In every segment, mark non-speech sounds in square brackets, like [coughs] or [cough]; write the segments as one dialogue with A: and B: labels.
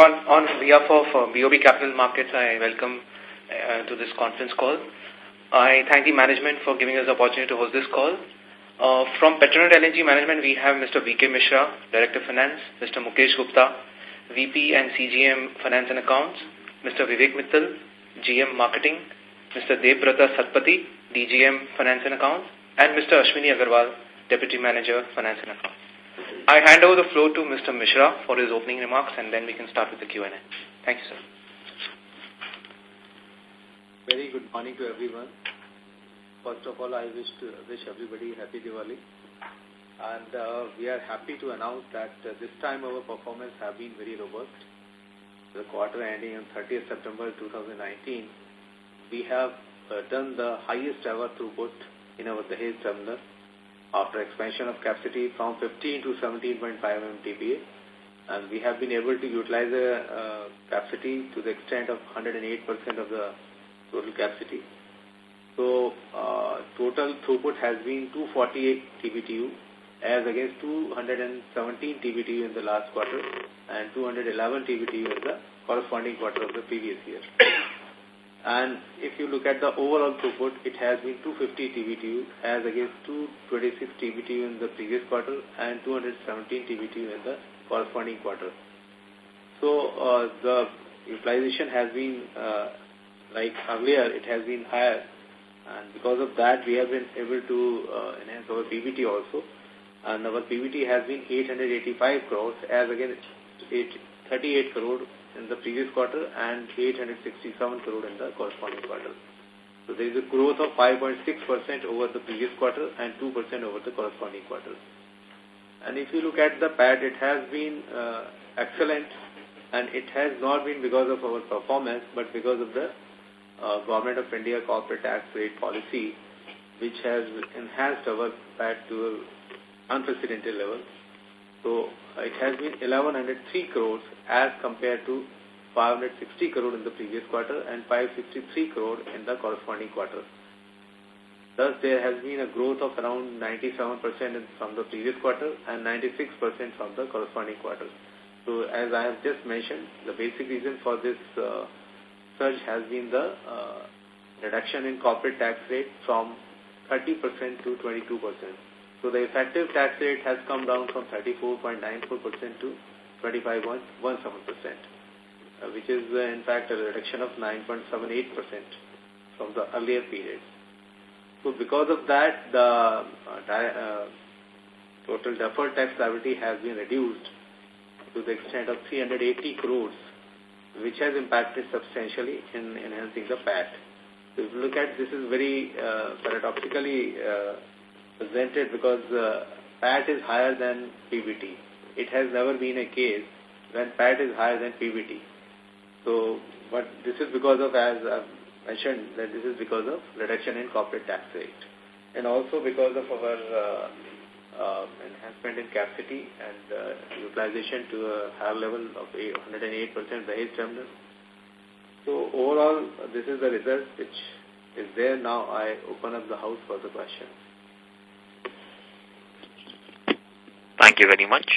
A: On behalf of uh, BOB Capital Markets, I welcome uh, to this conference call. I thank the management for giving us the opportunity to host this call. Uh, from Petronet LNG Management, we have Mr. VK Mishra, Director of Finance, Mr. Mukesh Gupta, VP and CGM Finance and Accounts, Mr. Vivek Mittal, GM Marketing, Mr. Debrata Satpathy, DGM Finance and Accounts, and Mr. Ashwini Agarwal, Deputy Manager Finance and Accounts. I hand over the floor to Mr. Mishra for his opening remarks and then we can start with the Q&A. Thank you, sir. Very good morning to everyone. First of all, I wish to wish everybody happy Diwali. And uh, we are happy to announce that uh, this time our performance have been very robust. The quarter ending on 30th September 2019, we have uh, done the highest ever throughput in our Dahej terminal after expansion of capacity from 15 to 17.5 MTPA. And we have been able to utilize the uh, capacity to the extent of 108% of the total capacity. So, uh, total throughput has been 248 TBTU as against 217 TBTU in the last quarter and 211 TBTU in the corresponding quarter of the previous year. And if you look at the overall throughput, it has been 250 TBTU as against 226 TBTU in the previous quarter and 217 TBTU in the corresponding quarter. So uh, the utilization has been, uh, like earlier, it has been higher. And because of that, we have been able to uh, enhance our PBT also. And our PBT has been 885 crores as against 38 crore in the previous quarter and 867 crore in the corresponding quarter. So there is a growth of 5.6% over the previous quarter and 2% over the corresponding quarter. And if you look at the PAT, it has been uh, excellent and it has not been because of our performance but because of the uh, Government of India corporate tax rate policy which has enhanced our PAT to an unprecedented level. So it has been 1103 crores as compared to 560 crore in the previous quarter and 563 crore in the corresponding quarter. Thus, there has been a growth of around 97% from the previous quarter and 96% from the corresponding quarter. So, as I have just mentioned, the basic reason for this uh, surge has been the uh, reduction in corporate tax rate from 30% to 22%. So the effective tax rate has come down from 34.94% to 25.17%, uh, which is uh, in fact a reduction of 9.78% from the earlier period. So because of that, the uh, uh, total deferred tax liability has been reduced to the extent of 380 crores, which has impacted substantially in enhancing the PAT. So if you look at this is very paradoxically presented because uh, PAT is higher than PBT. It has never been a case when PAT is higher than PBT. So, but this is because of, as I've mentioned, that this is because of reduction in corporate tax rate and also because of our uh, uh, enhancement in capacity and uh, utilization to a higher level of 108% by Dahej terminal. So overall, this is the result which is there. Now I open up the house for the questions.
B: Thank you very much.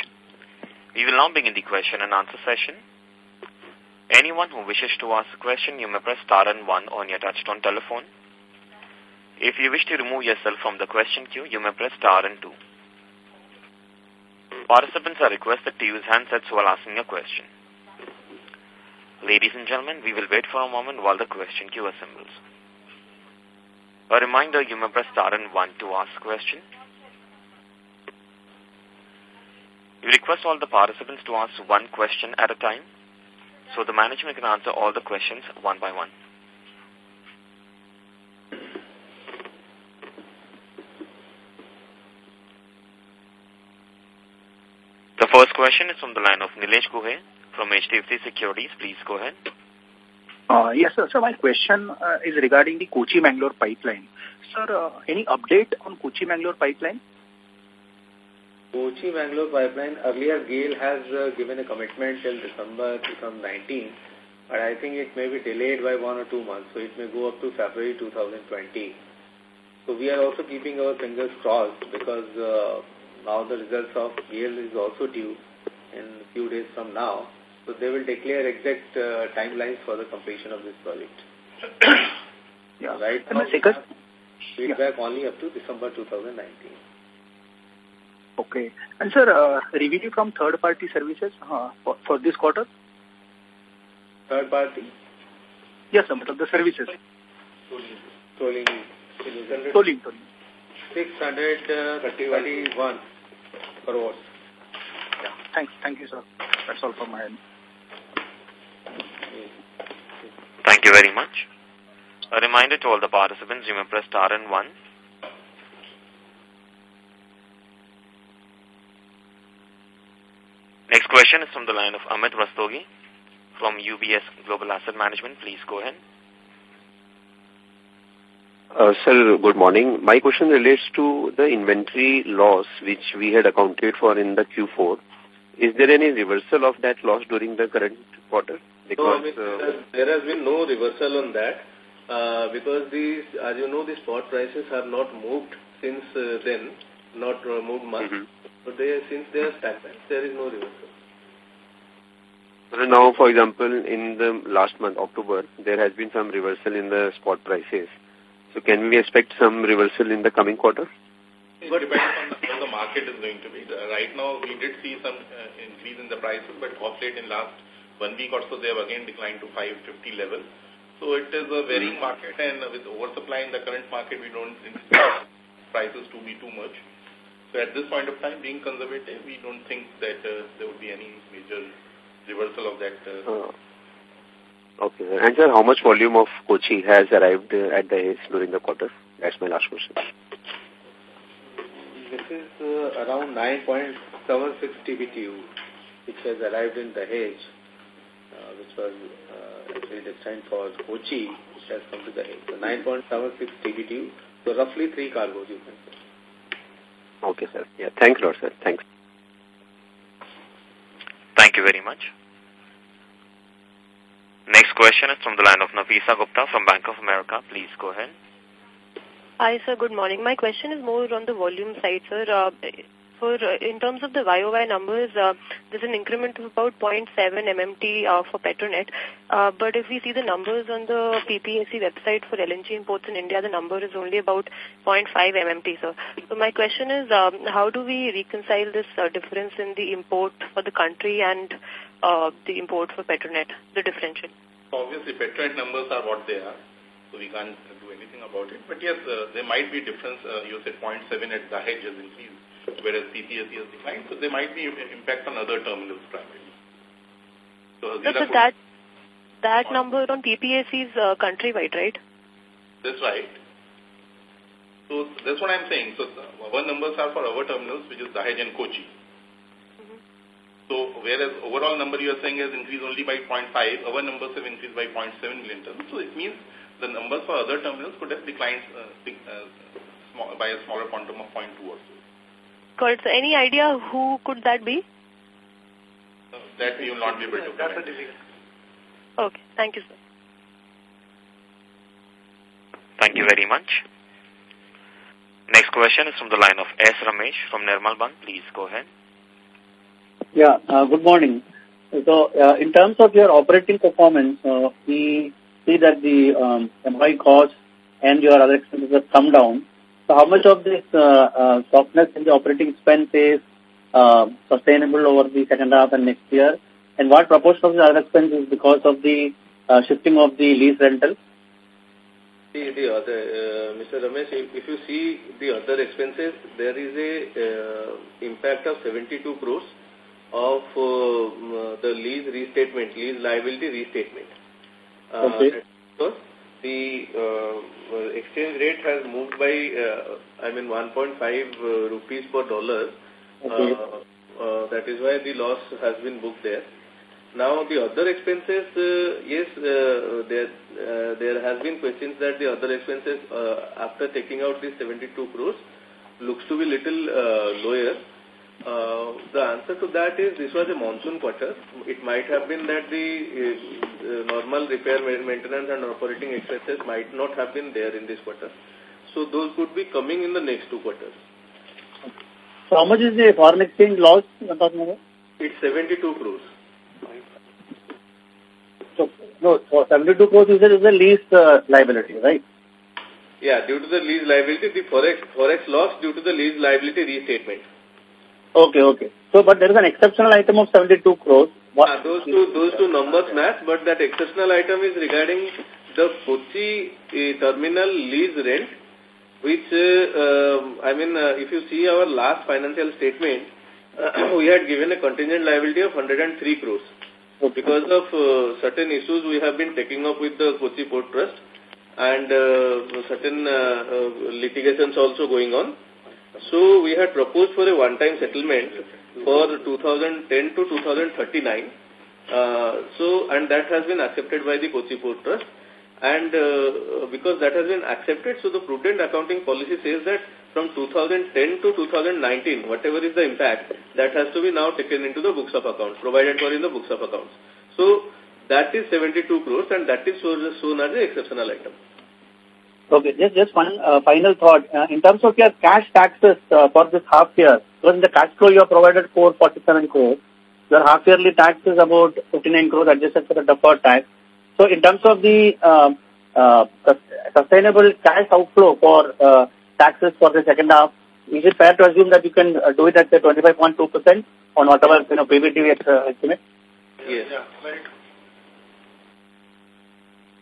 B: We will now begin the question and answer session. Anyone who wishes to ask a question, you may press star and one on your touch-tone telephone. If you wish to remove yourself from the question queue, you may press star and two. Participants are requested to use handsets while asking a question. Ladies and gentlemen, we will wait for a moment while the question queue assembles. A reminder, you may press star and one to ask question. We request all the participants to ask one question at a time so the management can answer all the questions one by one. The first question is from the line of Nilesh Ghuge from HDFC Securities. Please go ahead.
C: Uh, yes, sir. So my question uh, is regarding the Kochi-Mangalore pipeline. Sir, uh, any update on Kochi-Mangalore pipeline?
A: Kochi-Mangalore pipeline, earlier GAIL has uh, given a commitment till December 2019, but I think it may be delayed by one or two months, so it may go up to February 2020. So we are also keeping our fingers crossed because uh, now the results of GAIL is also due in a few days from now. So they will declare exact uh, timelines for the completion of this project. [coughs] yeah. Right
C: now, feedback
A: only up to December 2019.
C: Okay. And sir, uh, revenue from third-party services uh, for, for this quarter? Third party? Yes, sir, but the services.
A: Tolling. Tolling. Tolling. Tolling. 631
D: crores. Yeah. Thank, Thank you, sir. That's all from my end.
B: Thank you very much. A reminder to all the participants, you may press star and one question is from the line of Amit Rastogi from UBS Global Asset Management. Please go ahead.
D: Uh, sir, good morning. My question relates to the inventory loss which
A: we had accounted for in the Q4. Is there any reversal of that loss during the current
E: quarter? Because, no, I mean, uh,
A: there has been no reversal on that uh, because, these, as you know, the spot prices have not moved since uh, then, not uh, moved much. Mm -hmm. But they, since they are stagnant, there is no reversal now, for example, in the last month, October, there has been some reversal in the spot prices. So can we expect some reversal in the coming quarter?
F: It depends on how the market is going to be. Right now, we did see some uh, increase in the prices, but off late in last one week or so, they have again declined to 550 level. So it is a varying mm-hmm. market, and with oversupply in the current market, we don't expect prices to be too much. So at this point of time, being conservative, we don't think that uh, there would be any major reversal of that. Uh,
C: uh okay. And sir, how much volume of Kochi has arrived uh, at the ACE during the quarter? That's my last question.
A: This is uh, around 9.76 TBTU, which has arrived in Dahej, uh, which was uh, actually destined for Kochi, which has come to the H. So 9.76 TBTU, so roughly three cargoes you can say.
B: Okay, sir. Yeah, thanks a lot, sir. Thanks. Thank you very much. Next question is from the line of Nafisa Gupta from Bank of America. Please go ahead.
G: Hi, sir. Good morning. My question is more on the volume side, sir. Uh, for uh, in terms of the YOY numbers, uh, there's an increment of about 0.7 MMT uh, for Petronet. But if we see the numbers on the PPAC website for LNG imports in India, the number is only about 0.5 MMT, sir. So my question is, um, how do we reconcile this difference in the import for the country and the import for Petronet, the differential?
F: Obviously, Petronet numbers are what they are so we can't do anything about it. But yes, uh, there might be difference. Uh, you said 0.7 at the has increased whereas PPAC has declined. So there might be impact on other terminals primarily. So, so that,
G: that on number on PPAC is uh, countrywide, right?
F: That's right. So that's what I'm saying. So uh, our numbers are for our terminals, which is Dahej and Kochi. Mm -hmm. So whereas overall number you are saying has increased only by 0.5, our numbers have increased by 0.7 million tons. So it means the numbers for other terminals could have declined uh, uh, by a smaller quantum of 0.2 or so.
G: Got it. So any idea who could that be?
F: That we will not be able to. That's a difficult.
G: Okay. Thank you, sir.
B: Thank you very much. Next question is from the line of S. Ramesh from Nirmal Bang. Please go ahead.
C: Yeah, uh, good morning. So, uh, in terms of your operating performance, uh, we see that the um, employee costs and your other expenses have come down. So how much of this uh, uh, softness in the operating expense is uh, sustainable over the second half and next year? And what proportion of the other expense is because of the shifting of the lease rental?
A: See, the other, uh, Mr. Ramesh, if, if, you see the other expenses, there is a uh, impact of 72 crores of uh, the lease restatement, lease liability restatement. okay the uh, uh, exchange rate has moved by, uh, I mean, 1.5 uh, rupees per dollar. Okay. Uh, uh, that is why the loss has been booked there. Now, the other expenses, yes, there, there has been questions that the other expenses, after taking out the 72 crores, looks to be little lower. Uh, the answer to that is this was a monsoon quarter. It might have been that the uh, uh, normal repair, maintenance and operating expenses might not have been there in this quarter. So those could be coming in the next two quarters.
H: So how much is
C: the foreign exchange loss It's
A: 72 crores.
C: So, no, so 72 crores is the lease uh, liability, right?
A: Yeah, due to the lease liability, the forex, forex loss due to the lease liability restatement.
C: Okay, okay. So, but there is an exceptional item of 72 crores.
A: What yeah, those two those two numbers match, but that exceptional item is regarding the Kochi uh, terminal lease rent, which, uh, I mean, uh, if you see our last financial statement, [clears throat] we had given a contingent liability of 103 crores. Okay. Because of certain issues we have been taking up with the Kochi Port Trust and certain litigations also going on. So we had proposed for a one-time settlement for 2010 to 2039. Uh, so, and that has been accepted by the Kochi Port Trust. And uh, because that has been accepted, so the prudent accounting policy says that from 2010 to 2019, whatever is the impact, that has to be now taken into the books of accounts, provided for in the books of accounts. So that is 72 crores and that is shown as an exceptional item.
C: Okay, just, just one uh, final thought. Uh, in terms of your cash taxes uh, for this half year, because in the cash flow you have provided 447 crores, your half yearly tax is about 59 crores adjusted for the deferred tax. So in terms of the um, uh, sustainable cash outflow for uh, taxes for the second half, is it fair to assume that you can uh, do it at the 25.2% on whatever you know, PBT estimate?
A: Yes. Yeah.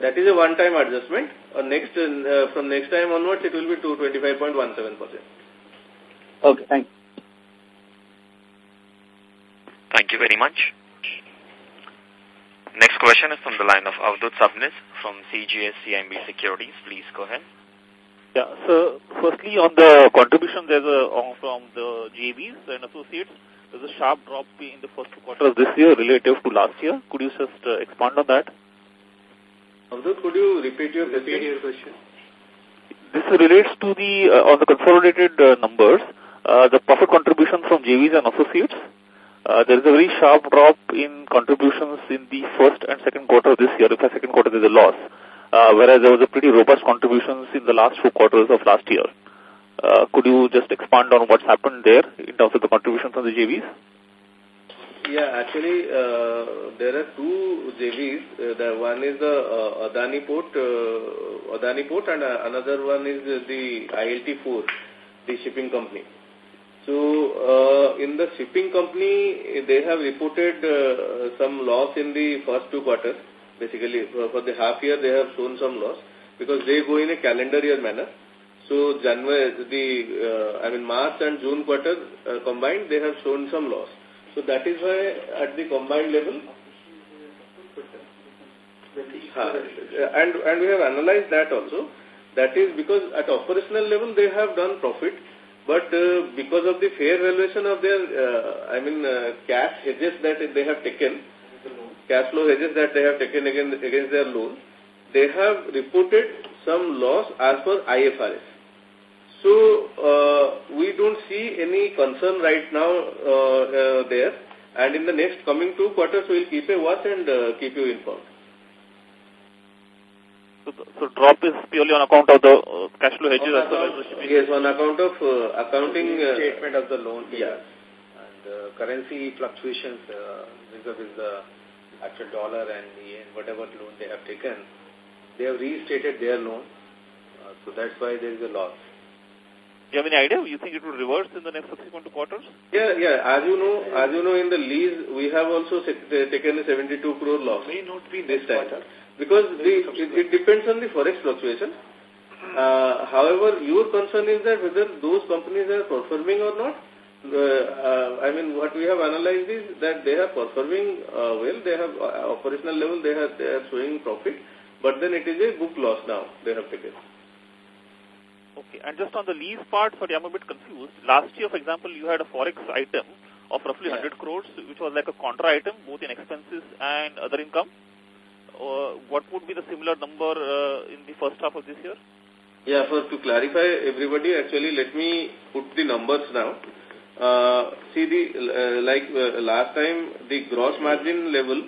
A: That is a one-time adjustment. Uh, next, uh, from next time onwards, it will be 225.17%.
B: Okay, thanks. Thank you very much. Next question is from the line of Avdut Sabnis from CGS-CIMB Securities. Please go ahead.
H: Yeah, so firstly on the contribution there's a, from the JVs and associates, there's a sharp drop in the first quarter of this year relative to last year. Could you just uh, expand on that? Abdul, could you repeat your question? Repeat your question. This relates to the, uh, on the consolidated uh, numbers, uh, the profit contribution from JVs and associates. Uh, there is a very sharp drop in contributions in the first and second quarter of this year. In the second quarter there is a loss, uh, whereas there was a pretty robust contributions in the last four quarters of last year. Uh, could you just expand on what's happened there in terms of the contribution from the JVs?
A: Yeah, actually, uh, there are two JVs. Uh, the one is the uh, uh, Adani Port, uh, Adani Port, and uh, another one is the ILT4, the shipping company. So, uh, in the shipping company, they have reported uh, some loss in the first two quarters. Basically, for the half year, they have shown some loss because they go in a calendar year manner. So, January, the uh, I mean March and June quarter uh, combined, they have shown some loss. So that is why at the combined level, and, and we have analyzed that also. That is because at operational level they have done profit, but uh, because of the fair valuation of their, uh, I mean, uh, cash hedges that they have taken, cash flow hedges that they have taken against, against their loan, they have reported some loss as per IFRS. So uh, we don't see any concern right now uh, uh, there. And in the next coming two quarters, we'll keep a watch and keep you
H: informed. So, so drop is purely on account of the uh, cash flow hedges as well as the Yes, on account of uh, accounting so statement of
A: the loan. Yes. And currency fluctuations vis-a-vis the actual dollar and yen, whatever loan they have taken, they have restated their loan. so that's why there is a loss. Do you have any idea? You think it will reverse in the next subsequent quarters? Yeah, yeah. As you know, as you know, in the lease, we have also uh, taken a 72 crore loss. May not be this time. Quarter. Because the, it, it, depends on the forex fluctuation. Uh, however, your concern is that whether those companies are performing or not. Uh, uh, I mean, what we have analyzed is that they are performing uh, well. They have uh, operational
H: level. They are they are showing profit, but then it is a book loss now. They have taken. Okay. And just on the lease part, sorry, I'm a bit confused. Last year, for example, you had a forex item of roughly yeah. 100 crores, which was like a contra item, both in expenses and other income. Uh, what would be the similar number uh, in the first half of this year? Yeah, first to clarify, everybody, actually, let me put the numbers now. Uh,
A: see, the uh, like uh, last time, the gross margin level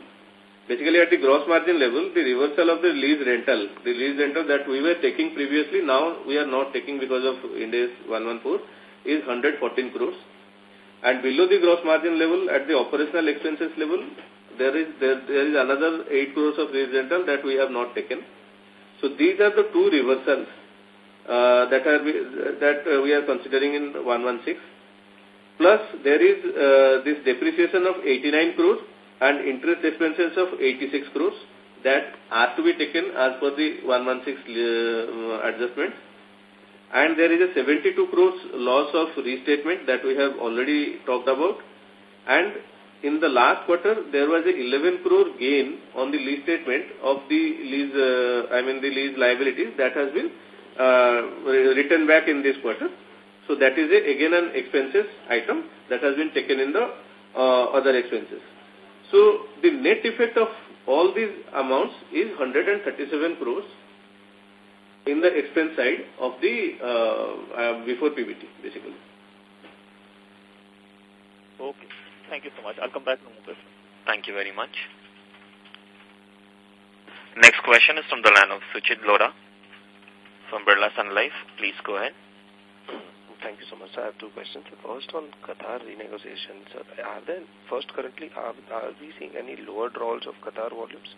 A: basically at the gross margin level, the reversal of the lease rental, the lease rental that we were taking previously, now we are not taking because of Ind AS 114, is 114 crores. And below the gross margin level, at the operational expenses level, there is there, there is another 8 crores of lease rental that we have not taken. So these are the two reversals uh, that are that uh, we are considering in 116. Plus, there is uh, this depreciation of 89 crores and interest expenses of 86 crores that are to be taken as per the 116 uh, adjustment. And there is a 72 crores loss of restatement that we have already talked about. And in the last quarter, there was a 11 crore gain on the lease statement of the lease, uh, I mean the lease liabilities that has been uh, written back in this quarter. So that is a, again an expenses item that has been taken in the uh, other expenses. So the net effect of all these amounts is 137 crores in the expense side
H: of the uh, uh, before PBT, basically. Okay.
B: Thank you so much. I'll come back Thank you very much. Next question is from the line of Suchit Lora from Birla Sun Life. Please go ahead.
D: Thank you so much. I have two questions. The first on Qatar renegotiations. Are there, first currently, are, are we seeing any lower draws of Qatar volumes?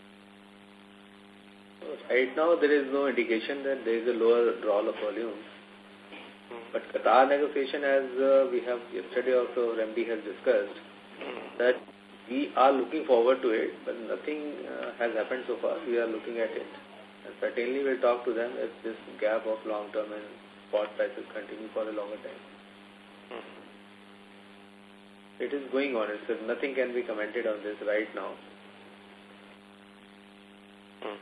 D: Right now, there is no indication that there is a lower draw of
A: volumes. Hmm. But Qatar negotiation, as uh, we have yesterday also, Remdi has discussed, hmm. that we are looking forward to it, but nothing uh, has happened so far. We are looking at it. And certainly we'll talk to them if this gap of long-term and spot prices continue for a longer time. Mm -hmm. It is going on. It's, nothing can be commented on this right now.
D: Mm.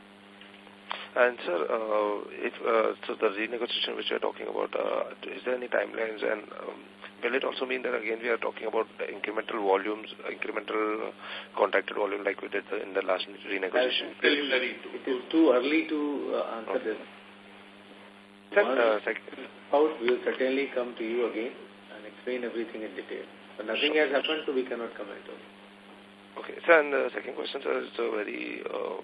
D: And sir, uh, if, uh, so the renegotiation which we are talking about, uh, is there any timelines? And um, will it also mean that again we are talking about incremental volumes, incremental contracted volume like we did in the last renegotiation? It
A: is too early to
D: uh, answer okay. this. Sir,
A: uh, out, we will certainly come to you again and explain everything in detail. But nothing sure. has happened,
D: so we cannot comment on Okay, sir, and the second question, sir, is a uh, very, uh,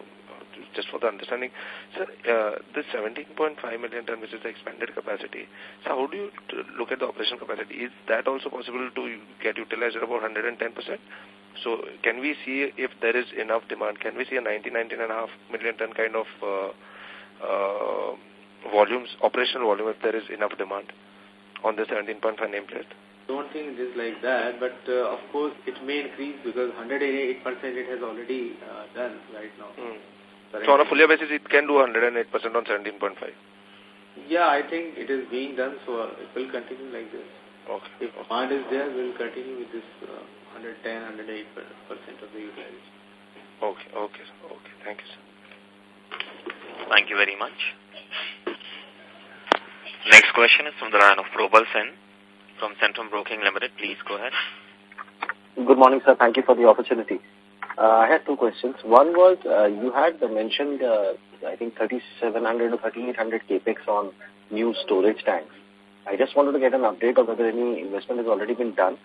D: just for the understanding, sir, uh, this 17.5 million ton, which is the expanded capacity, so how do you look at the operation capacity? Is that also possible to get utilized at about 110%? So can we see if there is enough demand? Can we see a 19 19.5 million ton kind of uh, uh volumes, operational volume, if there is enough demand on the 17.5 nameplate?
A: don't think it is like that, but uh, of course it may increase because 108% it has already uh, done right now.
D: Mm. So on a full year basis, it can do 108% on 17.5?
A: Yeah, I think it is being done, so uh, it will continue like this.
D: Okay. If okay. demand is there,
A: we will continue with
B: this uh, 110, 108% of the utilization. Okay, okay, okay. Thank you, sir. Thank you very much next question is from the line of Probal Sen from Centrum Broking Limited. Please go ahead.
C: Good morning, sir. Thank you for the opportunity. Uh, I had two questions. One was uh, you had mentioned, uh, I think, 3700 to 3800 capex on new storage tanks. I just wanted to get an update on whether any investment has already been done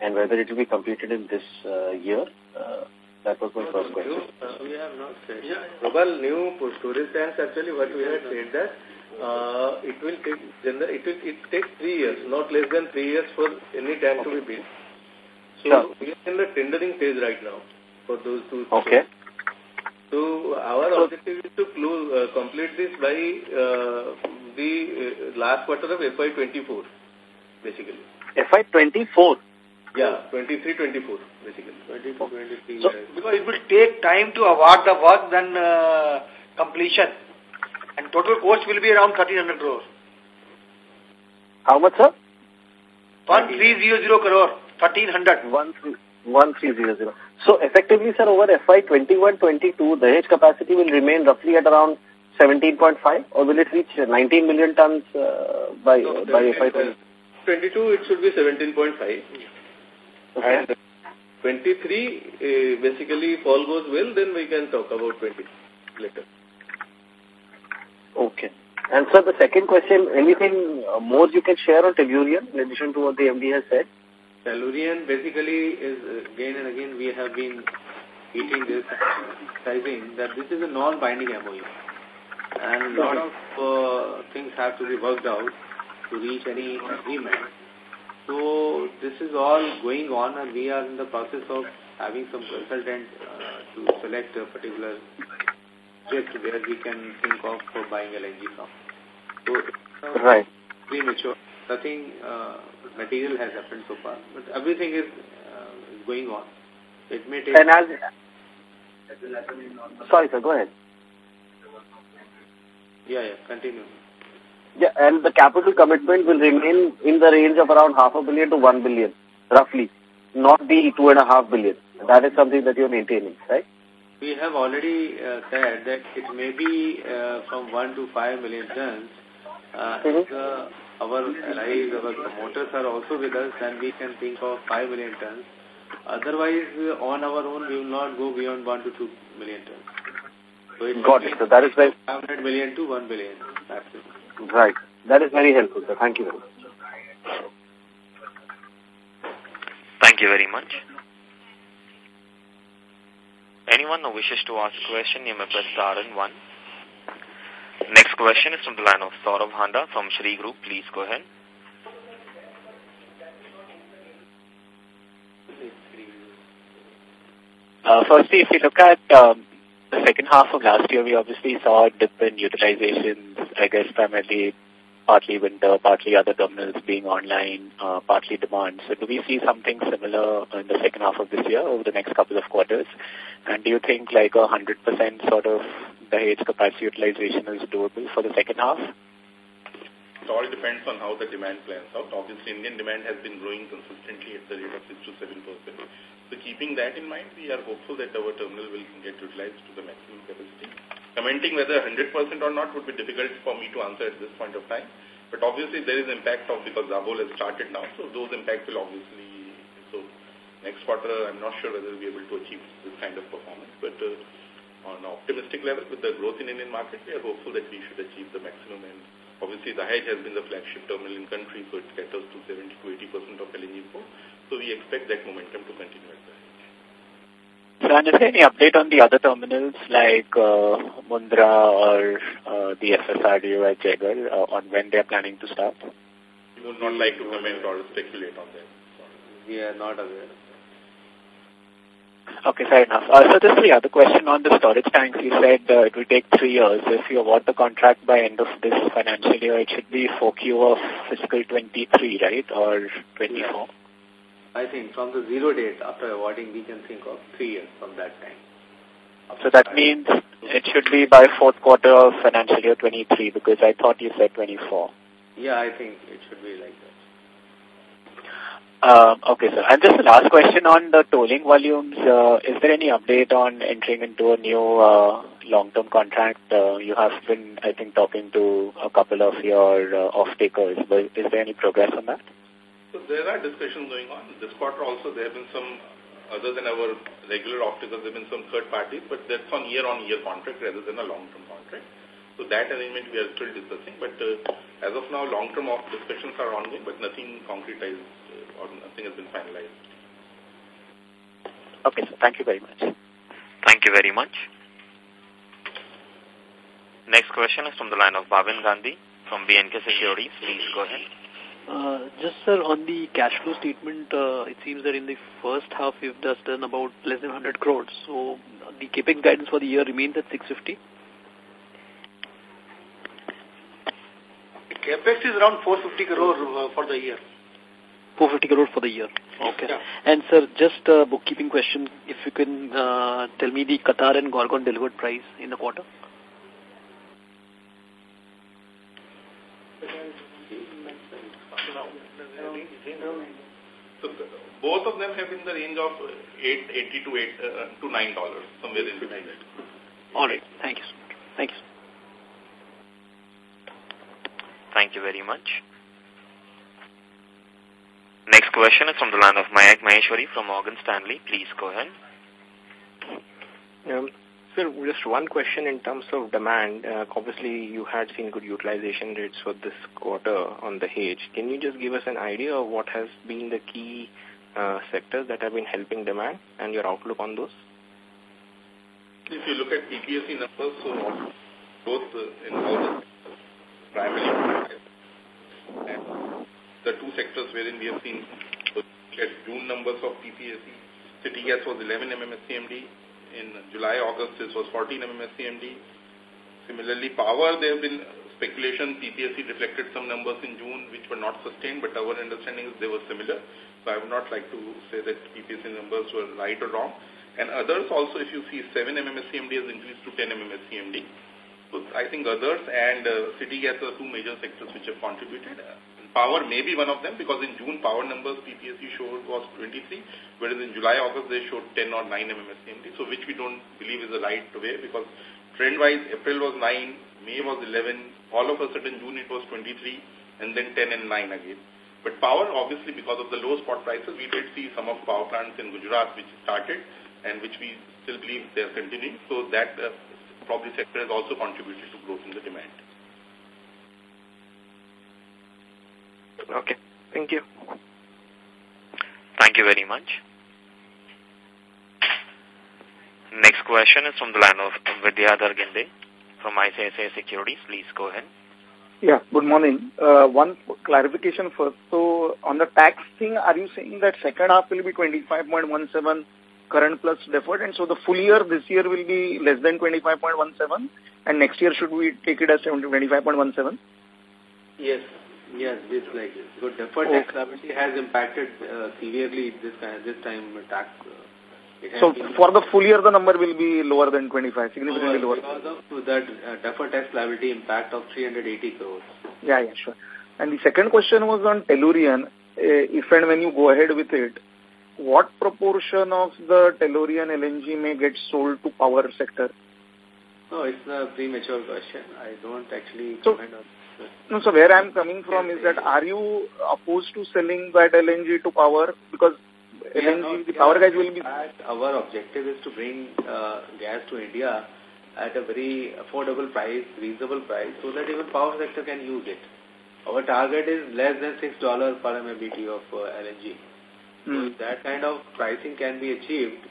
C: and whether it will be completed in this uh, year. Uh, that was my first question. uh, we have
A: not said. Yeah. Probal new storage tanks, actually, what we had said that uh, it will take it, will, it takes three years, not less than three years for any tank okay. to be built. So yeah. we are in the tendering phase right now for those two. Okay. So our so, objective is to close, uh, complete this by uh, the uh, last quarter of FY24, basically.
C: FY24?
A: Yeah, 23-24, basically. 23, so, because
C: it will take time to award the work than uh, completion. And total cost will be around 1300 crore. How much, sir? 1300 crore. 1300. 1300. So effectively, sir, over FY21-22, the Dahej capacity will remain roughly at around 17.5 or will it reach 19 million tons uh, by, no, by FY22? Uh,
A: 22, it should be 17.5. Okay. And 23, uh, basically, if all goes well, then we can talk about 20 later.
C: Okay. And sir, the second question, anything more you can share on Tellurian in addition to what the MD has said?
A: Tellurian basically is again and again we have been eating this sizing that this is a non-binding MOU. And a lot of uh, things have to be worked out to reach any agreement. So this is all going on and we are in the process of having some consultant uh, to select a particular project where we can think of for buying LNG from. So right. premature. Nothing uh, material has happened so far, but everything is uh, going on. It may take... And as, Sorry, sir, go ahead. Yeah, yeah, continue.
C: Yeah, and the capital commitment will remain in the range of around half a billion to one billion, roughly, not the two and a half billion. That is something that you're maintaining, right?
A: we have already uh, said that it may be uh, from 1 to 5 million tons. Uh, mm -hmm. our allies, our promoters are also with us, then we can think of 5 million tons. Otherwise, on our own, we will not go beyond 1 to 2 million tons.
C: So Got it. So that is very... 500 million to 1 billion. it. Right. That is very helpful, sir. Thank you very much.
B: Thank you very much. Anyone who wishes to ask a question, you may press star and one. Next question is from the line of Saurabh Handa from Shri Group. Please go ahead.
C: Uh, firstly, if you look at um, the second half of last year, we obviously saw a dip in utilizations, I guess primarily partly winter, partly other terminals being online, uh, partly demand. So do we see something similar in the second half of this year over the next couple of quarters? And do you think like a 100% sort of Dahej capacity utilization is doable for the second half?
F: it all depends on how the demand plans out. Obviously, Indian demand has been growing consistently at the rate of 6 to 7 percent. So keeping that in mind, we are hopeful that our terminal will get utilized to the maximum capacity. Commenting whether 100 percent or not would be difficult for me to answer at this point of time. But obviously, there is impact of because Zabol has started now, so those impact will obviously. So next quarter, I'm not sure whether we'll be able to achieve this kind of performance, but. Uh, on optimistic level with the growth in Indian market, we are hopeful that we should achieve the maximum and obviously the Dahej has been the flagship terminal in country, so it caters to 70 to 80% of LNG import. So we expect that momentum to continue at Dahej.
C: So, and is there any update on the other terminals like uh, Mundra or uh, the FSRU at Jaigarh uh, on when they are planning to start?
F: We would not like to comment or speculate on that. We are not aware.
C: Okay, fair enough. Uh, so just the other question on the storage tanks, you said uh, it will take three years. If you award the contract by end of this financial year, it should be 4Q of fiscal 23, right, or 24? Yeah.
A: I think from the zero date after awarding, we can think of three years from that time.
C: so that means it should be by fourth quarter of financial year 23 because I thought you said 24.
A: Yeah, I think it should be like that.
C: Uh, okay, sir. And just the last question on the tolling volumes. Uh, is there any update on entering into a new uh, long-term contract? Uh, you have been, I think, talking to a couple of your uh, off-takers, but is there any progress on that?
F: So there are discussions going on. This quarter also there have been some, other than our regular off-takers, there have been some third parties, but that's on year-on-year -year contract rather than a long-term contract. So that arrangement we are still discussing, but uh, as of now, long-term off discussions are ongoing, but nothing concretized or nothing has been finalized.
B: Okay, thank you very much. Thank you very much. Next question is from the line of Bhavin Gandhi from BNK Securities. Please go ahead.
C: Uh, just, sir, on the cash flow statement, uh, it seems that in the first half we've just done about less than 100 crores. So the capex guidance for the year remains at 650? The capex is around 450 crores uh, for the year. 450 crore for the year. Okay. Yeah. And sir, just a bookkeeping question. If you can uh, tell me the Qatar and Gorgon delivered price in the quarter. both
F: of them have been the range of eight eighty to eight uh, to nine dollars somewhere in between.
G: All right. Thank you. So Thank you.
B: Thank you very much. Next question is from the line of Mayank Maheshwari from Morgan Stanley. Please go ahead. Um, sir, just one question in terms of demand. Uh, obviously, you had seen good utilization rates for this
A: quarter on Dahej. Can you just give us an idea of what has been the key uh, sectors
B: that have been helping demand and your outlook on those?
F: If you look at PPAC numbers, so both uh, in all the primary
D: and the two sectors wherein we have seen at June numbers of
F: PPAC. City gas was 11 MMSCMD. In July, August, this was 14 MMSCMD. Similarly, power, there have been speculation. PPAC reflected some numbers in June which were not sustained, but our understanding is they were similar. So I would not like to say that PPAC numbers were right or wrong. And others also, if you see, 7 MMSCMD has increased to 10 MMSCMD. So I think others and uh, city gas are two major sectors which have contributed power may be one of them because in June power numbers PPAC showed was 23, whereas in July, August they showed 10 or 9 MMSCMD, so which we don't believe is the right way because trend-wise April was 9, May was 11, all of a sudden June it was 23 and then 10 and 9 again. But power, obviously, because of the low spot prices, we did see some of power plants in Gujarat which started and which we still believe they are continuing. So that uh, probably sector has also contributed to growth in the demand.
B: Okay. Thank you. Thank you very much. Next question is from the line of Vidyadhar Ginde from ICICI Securities. Please go ahead.
I: Yeah, good morning. Uh, one clarification first. So on the tax thing, are you saying that second half will be 25.17 current plus deferred and so the full year this year will be less than 25.17 and next year should we take it as 25.17?
A: Yes. Yes, it's like this. So deferred tax liability has impacted uh, severely this kind of, this time uh, tax. Uh, so for the
I: full year, the number will be lower than 25, significantly lower. Because
A: of that uh, deferred tax liability impact of 380 crores.
I: Yeah, yeah, sure. And the second question was on Tellurian. Uh, if and when you go ahead with it, what proportion of the Tellurian LNG may get sold to power sector?
A: No, it's a premature question. I don't actually so, comment on
I: no, so where I'm
A: coming from is that
I: are you opposed to selling that LNG to power? Because
A: LNG, the power guys will be... Our objective is to bring uh, gas to India at a very affordable price, reasonable price, so that even power sector can use it. Our target is less than $6 per MMBTU of uh, LNG. So hmm. if that kind of pricing can be achieved,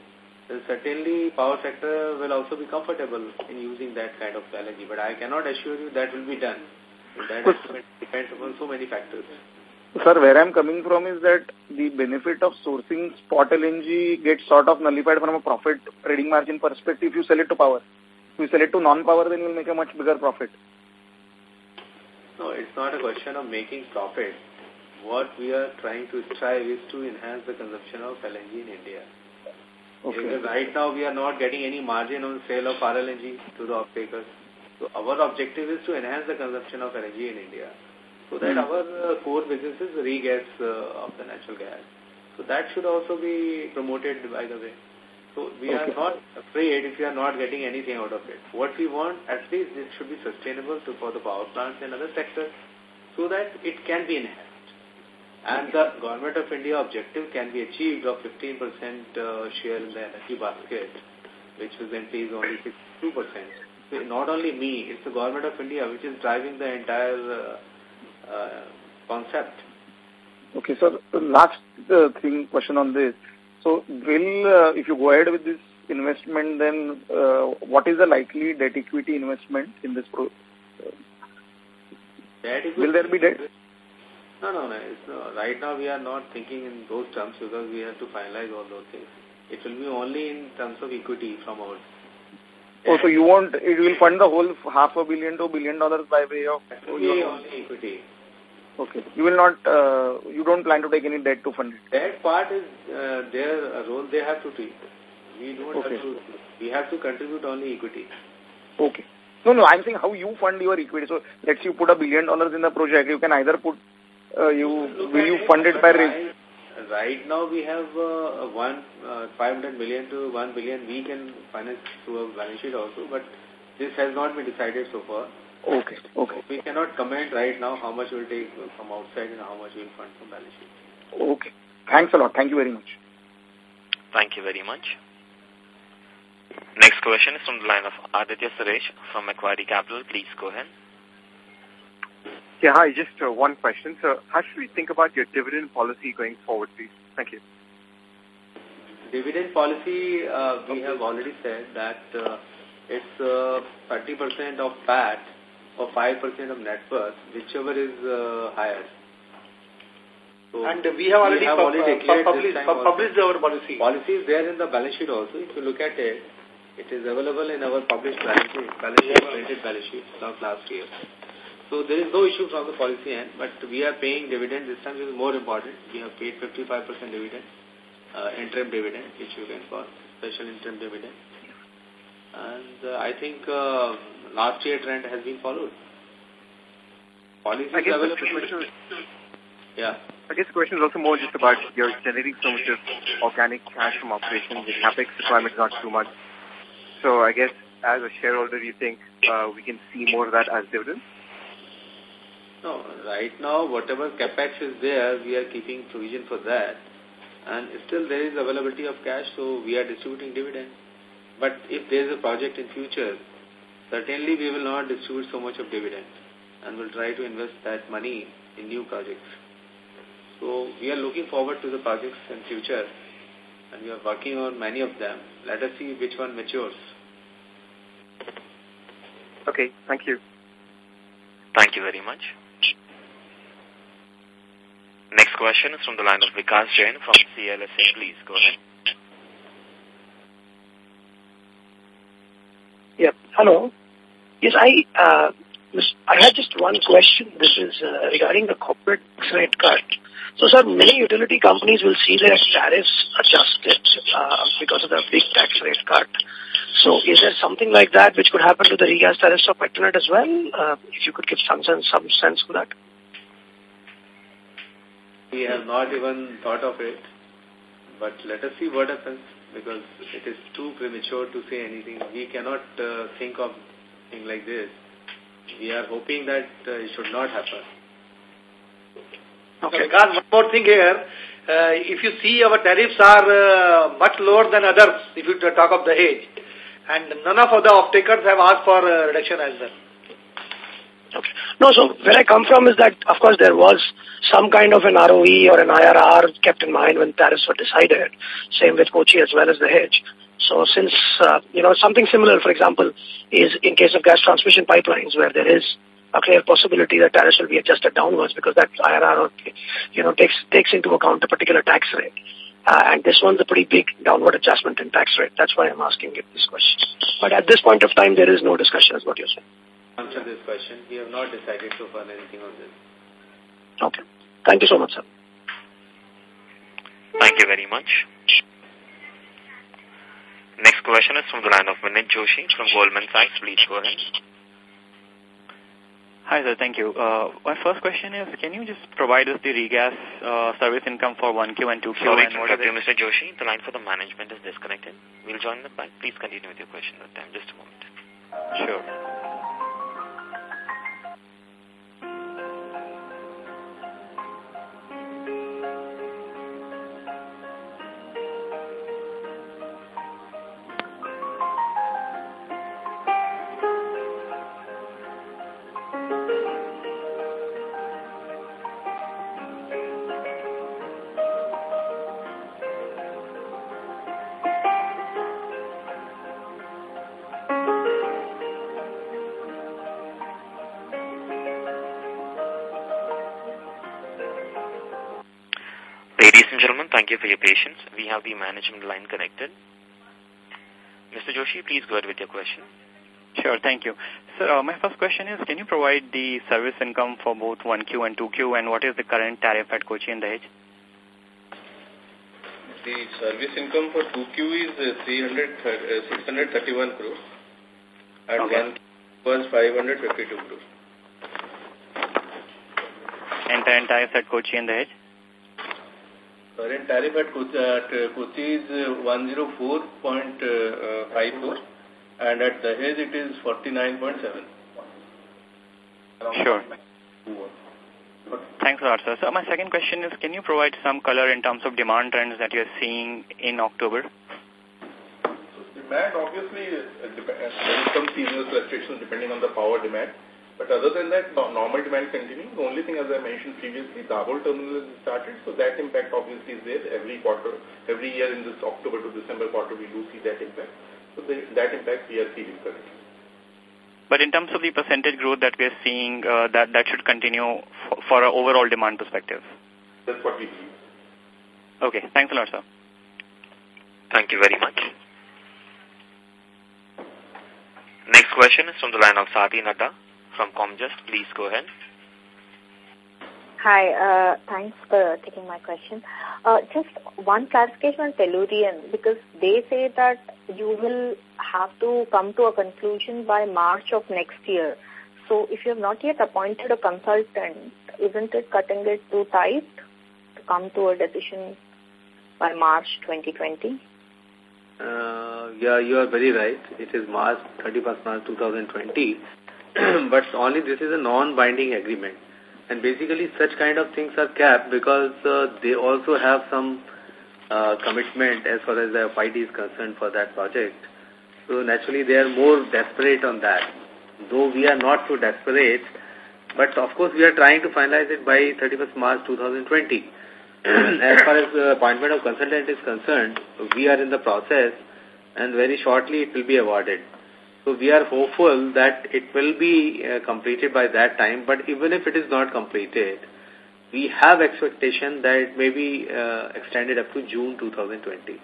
A: then certainly power sector will also be comfortable in using that kind of LNG. But I cannot assure you that will be done that depends upon
I: so many factors. Sir, where I'm coming from is that the benefit of sourcing spot LNG gets sort of nullified from a profit trading margin perspective if you sell it to power. If you sell it to non-power, then you'll make a much bigger profit.
A: No, it's not a question of making profit. What we are trying to strive is to enhance the consumption of LNG in India. Okay. Because right now we are not getting any margin on sale of RLNG to the off-takers. So our objective is to enhance the consumption of energy in India so that mm. our uh, core businesses regas uh, of the natural gas. So that should also be promoted by the way. So we okay. are not afraid if we are not getting anything out of it. What we want at least this should be sustainable to, for the power plants and other sectors so that it can be enhanced. And the Government of India objective can be achieved of 15% uh, share in the energy basket, which presently is only 62% not only me, it's the government of India which is driving the entire uh, uh,
I: concept. Okay, so last uh, thing question on this. So will, uh, if you go ahead with this investment, then uh, what is the likely debt equity investment in this pro Will there be debt?
A: No, no, no. Right now we are not thinking in those terms because we have to finalize all those things. It will be only in terms of equity from our side.
I: Oh, so you won't, it will fund the whole half a billion to billion dollars by way of only equity. Okay. You will not, uh, you don't plan to take any debt to fund it?
A: That part is uh,
I: their role they have to take. We don't okay. have to, we have to contribute only equity. Okay. No, no, I'm saying how you fund your equity. So let's you put a billion dollars in the project, you can either put, uh, you, will you fund it by... risk
A: right now we have uh, one uh, 500 million to 1 billion we can finance through a balance sheet also, but this has not been decided so far. Okay. Okay. We cannot comment right now how much we'll take
B: from outside and how much we'll fund from balance
I: sheet. Okay. Thanks a lot. Thank you very much.
B: Thank you very much. Next question is from the line of Aditya Suresh from Equity Capital. Please go ahead.
C: Yeah, hi. Just uh, one question. So how should we think about your dividend policy going forward, please? Thank you.
A: Dividend policy, uh, we okay. have already said that uh, it's 30% uh, of PAT or 5% of net worth, whichever is uh, higher. So and we have already, we have already pub uh, published, published our policy. Policy is there in the balance sheet also. If you look at it, it is available in our published balance sheet, balance sheet, printed balance sheet of last year. So there is no issue from the policy end, but we are paying dividend this time is more important. We have paid 55% dividend, uh, interim dividend, which you can call special interim dividend. And uh, I think uh, last year trend has been followed. Policy I guess level
B: Yeah.
D: I guess the question is also more just about you're generating so much of organic cash from operations, the capex requirement is not too much. So I guess as a shareholder, you think uh, we can see more of that as dividends?
A: No, right now, whatever capex is there, we are keeping provision for that. And still there is availability of cash, so we are distributing dividend. But if there is a project in future, certainly we will not distribute so much of dividend and will try to invest that money in new projects. So we are looking forward to the projects in future and we are working on many of them. Let us see which one matures.
B: Okay, thank you. Thank you very much. Next question is from the line of Vikas Jain from CLSA. Please go ahead.
G: Yeah. Hello. Yes, I uh, I had just one question. This is uh, regarding the corporate rate cut. So, sir, many utility companies will see their tariffs adjusted uh, because of the big tax rate cut. So, is there something like that which could happen to the regas tariffs of Petronet as well? Uh, if you could give some sense, some sense of that.
A: We have not even thought of it. But let us see what happens because it is too premature to say anything. We cannot uh, think of thing like this. We are hoping that uh, it should not happen.
C: Okay. Because one more thing here, uh, if you see our tariffs are much lower than others, if you talk of Dahej, and none of the off-takers have asked for reduction as well.
G: Okay. No, so where I come from is that, of course, there was some kind of an ROE or an IRR kept in mind when tariffs were decided. Same with Kochi as well as Dahej. So since, uh, you know, something similar, for example, is in case of gas transmission pipelines where there is a clear possibility that tariffs will be adjusted downwards because that IRR, you know, takes, takes into account a particular tax rate. Uh, and this one's a pretty big downward adjustment in tax rate. That's why I'm asking you this question. But at this point of time, there is no discussion is what you're saying answer this question. We have not decided so far anything on this. Okay. Thank you so much, sir.
B: Thank you very much. Next question is from the line of Vinit Joshi from Goldman Sachs. Please go ahead.
E: Hi, sir. Thank you. Uh, my first question is, can you just provide us the regas uh, service income for 1Q and 2Q? Sorry and to you, Mr.
B: Joshi. The line for the management is disconnected. We'll join the back. Please continue with your question at time. Just a moment.
E: Sure. Ladies and gentlemen, thank you for your patience. We have the management line connected. Mr. Joshi, please go ahead with your question. Sure, thank you. So uh, my first question is, can you provide the service income for both 1Q and 2Q, and what is the current tariff at Kochi and Dahej?
A: The service income for 2Q is 631 uh, uh, crores, and 1Q was 552 crores.
E: And current tariff at Kochi and Dahej?
A: Current tariff at Kochi is 104.54 and at Dahej it is
E: 49.7. Sure. Thanks a lot, sir. So my second question is, can you provide some color in terms of demand trends that you're seeing in October?
F: demand obviously, uh, uh, there is some seasonal fluctuations depending on the power demand. But other than that, normal demand continues. The only thing, as I mentioned previously, Dabhol terminal has started, so that impact obviously is there every quarter. Every year in this October to December quarter, we do see that impact. So the, that impact we are seeing currently.
E: But in terms of the percentage growth that we are seeing, uh, that, that should continue for, our overall demand perspective? That's what we see. Okay. Thanks a lot, sir.
B: Thank you very much. Next question is from the line of Sati Nadda from Comgest. Please go ahead.
C: Hi, uh, thanks for taking my question. Uh, just one clarification on Tellurian, because they say that you will have to come to a conclusion by
G: March of next year. So if you have not yet appointed a consultant, isn't it cutting it too tight to come to a decision by March 2020?
A: Uh, yeah, you are very right. It is March 31st March 2020. [clears throat] but only this is a non-binding agreement. And basically such kind of things are capped because uh, they also have some uh, commitment as far as the FID is concerned for that project. So naturally they are more desperate on that. Though we are not so desperate, but of course we are trying to finalize it by 31st March 2020. [clears throat] as far as the appointment of consultant is concerned, we are in the process and very shortly it will be awarded. So we are hopeful that it will be uh, completed by that time. But even if it is not completed, we have expectation that it may be uh, extended up to June 2020.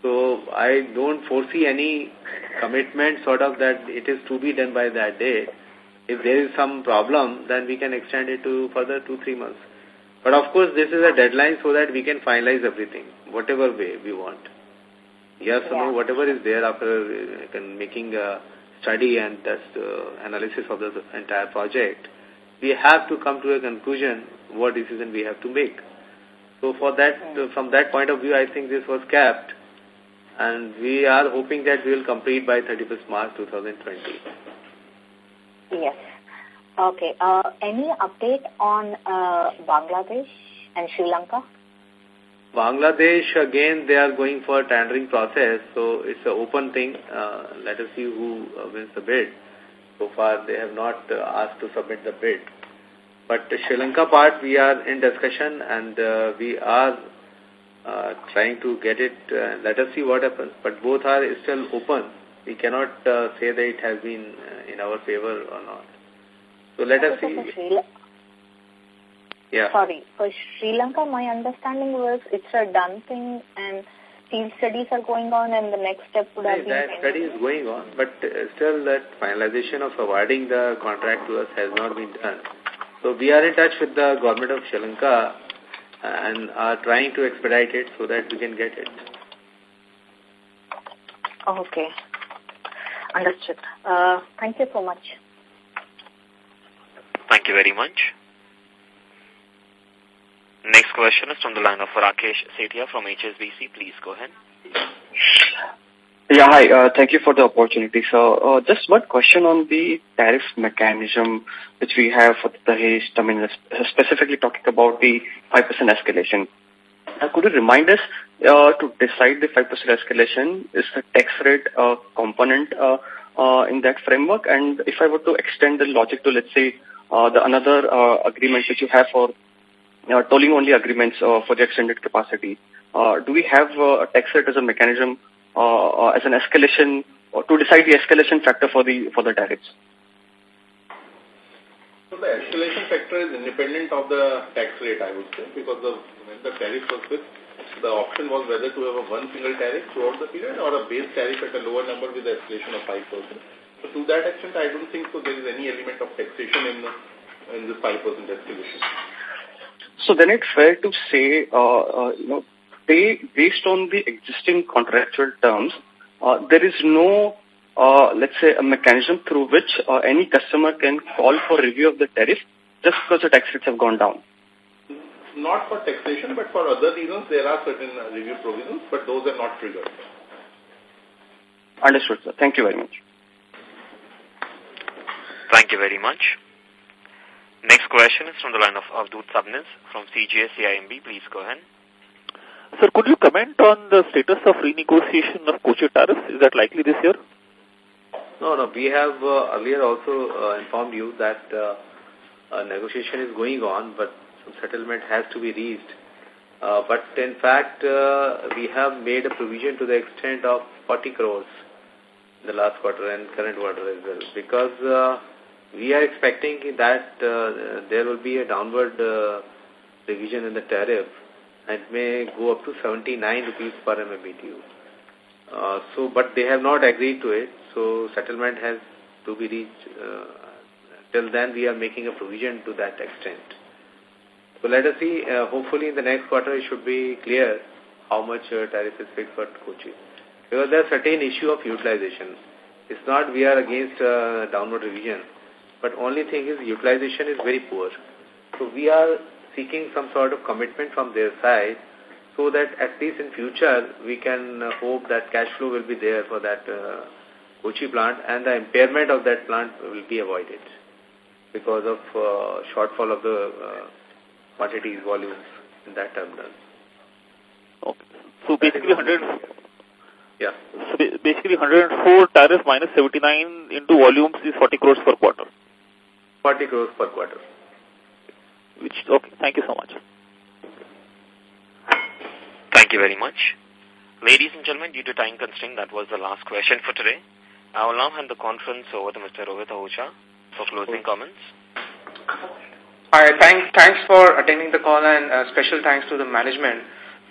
A: So I don't foresee any commitment sort of that it is to be done by that date. If there is some problem, then we can extend it to further two, three months. But of course, this is a deadline so that we can finalize everything, whatever way we want. Yes, yeah. no, whatever is there after uh, making a study and test uh, analysis of the entire project, we have to come to a conclusion what decision we have to make. So for that, uh, from that point of view, I think this was capped, and we are hoping that we will complete by 31st March 2020.
I: Yes. Okay. Uh, any update on uh, Bangladesh and Sri Lanka?
A: Bangladesh, again, they are going for a tendering process, so it's an open thing. Uh, let us see who uh, wins the bid. So far, they have not uh, asked to submit the bid. But the Sri Lanka part, we are in discussion and we are trying to get it. let us see what happens. But both are still open. We cannot say that it has been in our favor or not. So let us see. Yeah. Sorry.
C: For Sri Lanka, my understanding was it's a done thing and field studies are going on and the next step would have yeah, That
A: study is going on, but uh, still that finalization of awarding the contract to us has not been done. So we are in touch with the government of Sri Lanka uh, and are trying to expedite it so that we can get it.
G: Okay. Understood. Uh,
B: thank you so much. Thank you very much. Next question is from the line of Rakesh Setia from HSBC. Please go ahead.
C: Yeah, hi. Uh, thank you for the opportunity. So, uh, just one question on the tariff mechanism which we have for the Dahej specifically talking about the 5% escalation. Uh, could you remind us uh, to decide the 5% escalation, is the tax rate uh, component uh, uh, in that framework? And if I were to extend the logic to, let's say, uh, the another uh, agreement which you have for uh, tolling only agreements uh, for the extended capacity. Uh, do we have uh, rate as a mechanism, uh, uh, as an escalation, or to decide the escalation factor for the for
I: the tariffs?
F: So the escalation factor is independent of the tax rate, I would say, because the, when the tariff was fixed, the option was whether to have a one single tariff throughout the period or a base tariff at a lower number with the escalation of 5%. So to that extent, I don't think so there is any element of taxation in, in this 5% escalation.
C: So then it's fair to say, uh, uh, you know, they, based on the existing contractual terms, uh, there is no, uh, let's say, a mechanism through which uh, any customer can call for review of the tariff just because the tax rates have gone down.
F: Not for taxation, but for other reasons, there are certain uh, review provisions, but those
B: are not triggered.
C: Understood, sir. Thank you very much.
B: Thank you very much. Next question is from the line of Avdut Sabnis from CGS-CIMB. Please go ahead. Sir, could you comment on the
H: status of renegotiation of Kochi tariffs? Is that likely this year?
B: No, no. We have
A: uh, earlier also uh, informed you that uh, negotiation is going on, but some settlement has to be reached. Uh, but in fact, uh, we have made a provision to the extent of 40 crores in the last quarter and current quarter as well because uh, we are expecting that uh, there will be a downward uh, revision in the tariff and may go up to 79 rupees per MMBTU. Uh, so, but they have not agreed to it. So, settlement has to be reached. Uh, till then, we are making a provision to that extent. So, let us see. Uh, hopefully, in the next quarter, it should be clear how much uh, tariff is fixed for Kochi. Because a certain issue of utilization. It's not we are against uh, downward revision but only thing is utilization is very poor. So we are seeking some sort of commitment from their side so that at least in future we can uh, hope that cash flow will be there for that uh, Kochi plant and the impairment of that plant will be avoided because of uh, shortfall of the uh,
H: quantities, volumes in that terminal. Okay. So basically 100... Yeah. So basically 104 tariff minus 79 into volumes is 40 crores per quarter. 40 crores per quarter. Which, okay, thank you so much.
B: Thank you very much. Ladies and gentlemen, due to time constraint, that was the last question for today. I will now hand the conference over to Mr. Rohit Ahuja for closing comments. Hi, thanks,
A: thanks for attending the call and uh, special thanks to the management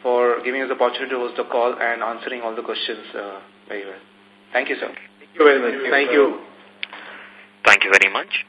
A: for giving us the opportunity to host the call and answering all the questions uh, very well. Thank you, sir. Thank you very much. Thank you. Thank you very much.